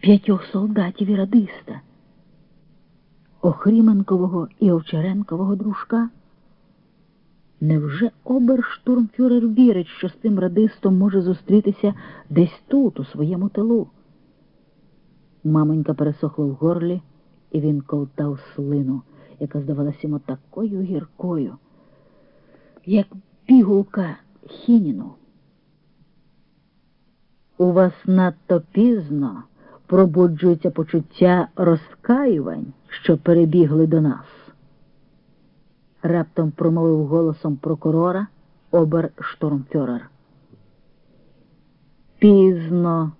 п'ятьох солдатів і радиста, Охріменкового і Овчаренкового дружка. Невже оберштурмфюрер вірить, що з тим радистом може зустрітися десь тут, у своєму тилу? Мамонька пересохла в горлі, і він ковтав слину, яка здавалася йому такою гіркою, як пігулка хініну. У вас надто пізно пробуджується почуття розкаювань, що перебігли до нас. Раптом промовив голосом прокурора оберштурмфюрер. Пізно.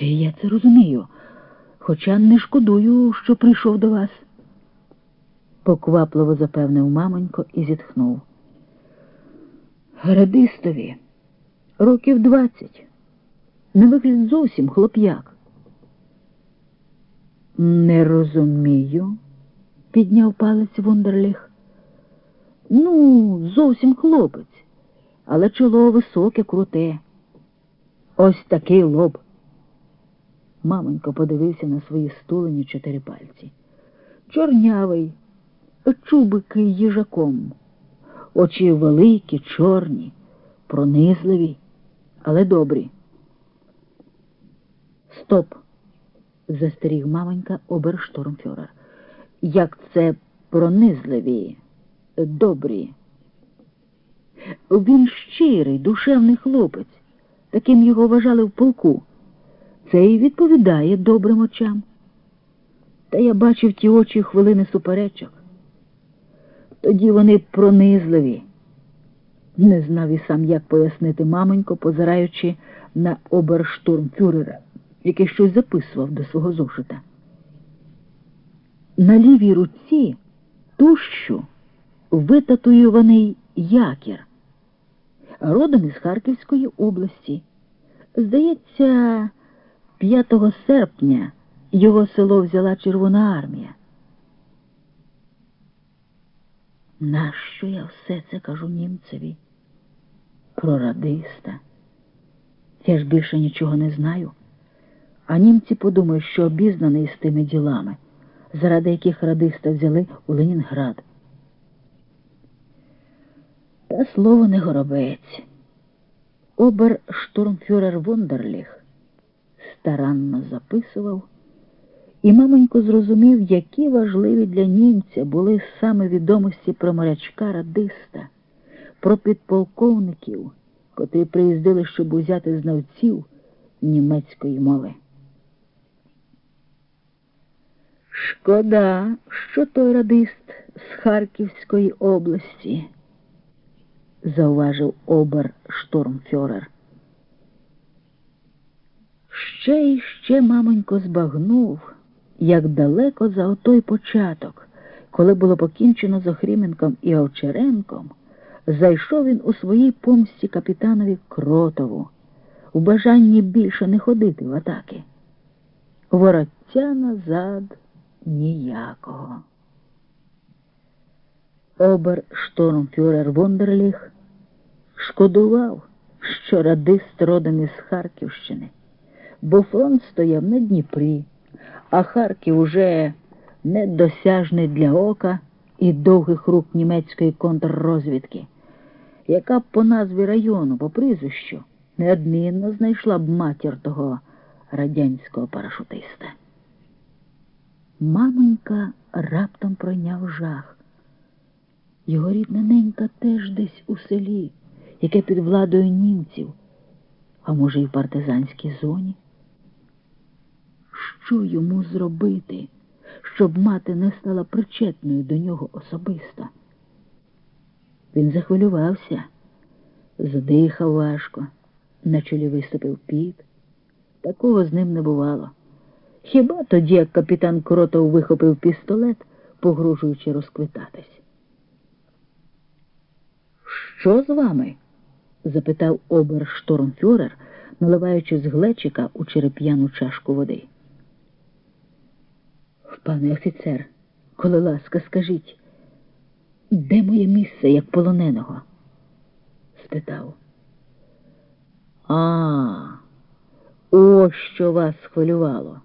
Я це розумію, хоча не шкодую, що прийшов до вас. Поквапливо запевнив мамонько і зітхнув. Радистові років двадцять. Не вигляд зовсім хлоп'як. Не розумію, підняв палець Вундерліх. Ну, зовсім хлопець, але чоло високе, круте. Ось такий лоб. Маменько подивився на свої стулені чотири пальці. Чорнявий, чубики їжаком, очі великі, чорні, пронизливі, але добрі. Стоп, застеріг маменька оберштурмфюрер. Як це пронизливі, добрі. Він щирий, душевний хлопець, таким його вважали в полку. Це і відповідає добрим очам. Та я бачив ті очі хвилини суперечок. Тоді вони пронизливі. Не знав і сам, як пояснити маменько, позираючи на оберштурмфюрера, який щось записував до свого зошита. На лівій руці тущу витатуюваний якір, родом із Харківської області. Здається, 5 серпня його село взяла Червона армія. Нащо я все це кажу німцеві? Про радиста? Я ж більше нічого не знаю. А німці подумають, що обізнаний з тими ділами, заради яких радиста взяли у Ленінград. Та слово не горобець. Оберштурмфюрер Вундерліх старанно записував, і маменько зрозумів, які важливі для німця були саме відомості про морячка радиста, про підполковників, котрі приїздили, щоб узяти знавців німецької мови. Шкода, що той радист з Харківської області, зауважив оберштурмфюрер. Ще й ще мамонько збагнув, як далеко за отой початок, коли було покінчено з Охріменком і Овчаренком, зайшов він у своїй помсті капітанові Кротову, у бажанні більше не ходити в атаки. Вороття назад ніякого. Оберштурмфюрер Вундерліх шкодував, що радист родом із Харківщини бо фронт стояв на Дніпрі, а Харків уже недосяжний для ока і довгих рук німецької контррозвідки, яка б по назві району, по прізвищу, неодмінно знайшла б матір того радянського парашутиста. Мамонька раптом пройняв жах. Його рідна ненька теж десь у селі, яке під владою німців, а може, і в партизанській зоні. Що йому зробити, щоб мати не стала причетною до нього особисто? Він захвилювався, задихав важко, на чолі виступив піт. Такого з ним не бувало. Хіба тоді, як капітан Кротов вихопив пістолет, погрожуючи розквитатись? Що з вами? запитав оберштурмфюрер, наливаючи з глечика у череп'яну чашку води. Пане офіцер, коли ласка, скажіть, де моє місце як полоненого? спитав. А, Ось що вас хвилювало.